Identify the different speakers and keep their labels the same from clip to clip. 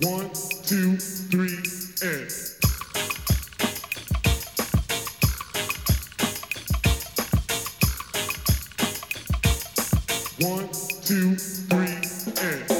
Speaker 1: One, two, three, and.
Speaker 2: One, two, three, and.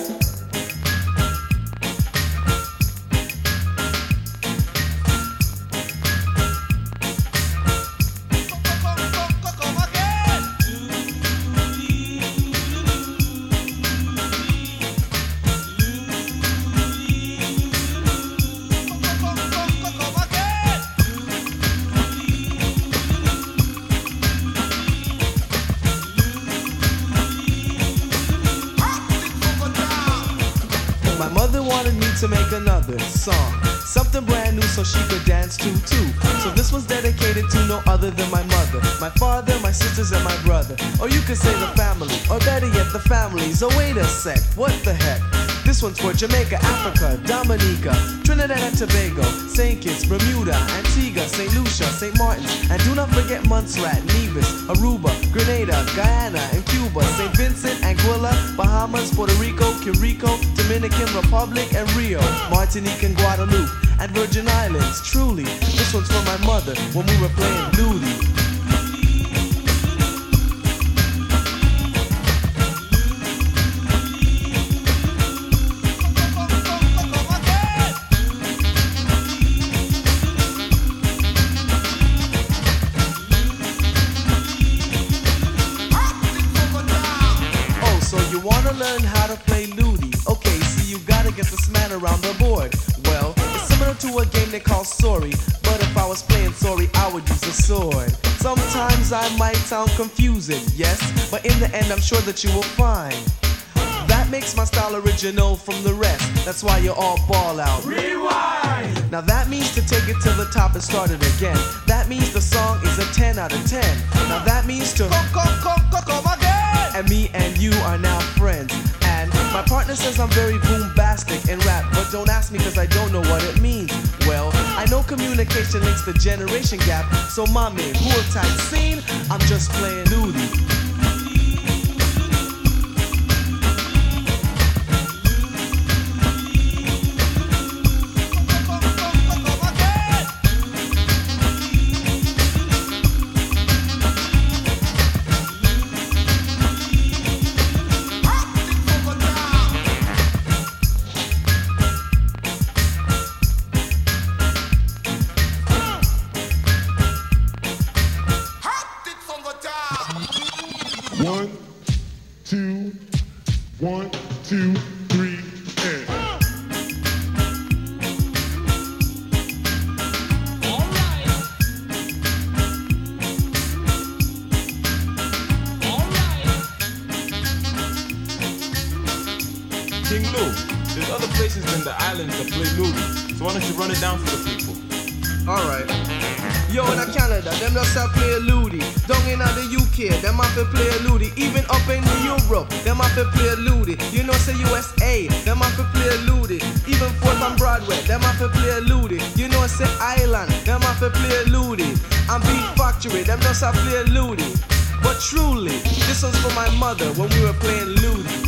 Speaker 2: To make another song. Something brand new so she could dance to too. So this one's dedicated to no other than my mother, my father, my sisters, and my brother. Or you could say the family, or better yet, the families. Oh, wait a sec, what the heck? This one's for Jamaica, Africa, Dominica, Trinidad and Tobago, St. Kitts, Bermuda, Antigua, St. Lucia, St. Martin's, and do not forget Montserrat, Nevis, Aruba, Grenada, Guyana, and Cuba, St. Vincent, Anguilla, Bahamas, Puerto Rico, Curico, Dominican Republic, and Rio, Martinique, and Guadeloupe, and Virgin Islands. Truly, this one's for my mother when we were playing Ludi. You wanna learn how to play Ludi? Okay, so you gotta get this man around the board. Well, it's similar to a game they call Sorry, but if I was playing Sorry, I would use a sword. Sometimes I might sound confusing, yes, but in the end, I'm sure that you will find. That makes my style original from the rest. That's why you all ball out. Rewind! Now that means to take it to the top and start it again. That means the song is a 10 out of 10. Now that means to come, come, come, come, come again. And me and you are now my partner says I'm very boombastic in rap, but don't ask me cause I don't know what it means. Well, I know communication links the generation gap, so mommy, who type scene? I'm just playing Ludi. One, two, one, two, three, and.
Speaker 3: King Lou, there's other places than the islands that play Ludi, so why don't you run it down for the people?
Speaker 2: Alright. Yo, in Canada, them just a play Ludi. Down in the UK, them have to play Ludi. Even up in Europe, them have to play Ludi. You know, say USA, them have to play Ludi. Even Fort on Broadway, them have to play Ludi. You know, say Ireland, them have to play Ludi. And Beat Factory, them just a play Ludi. But truly, this was for my mother when we were playing Ludi.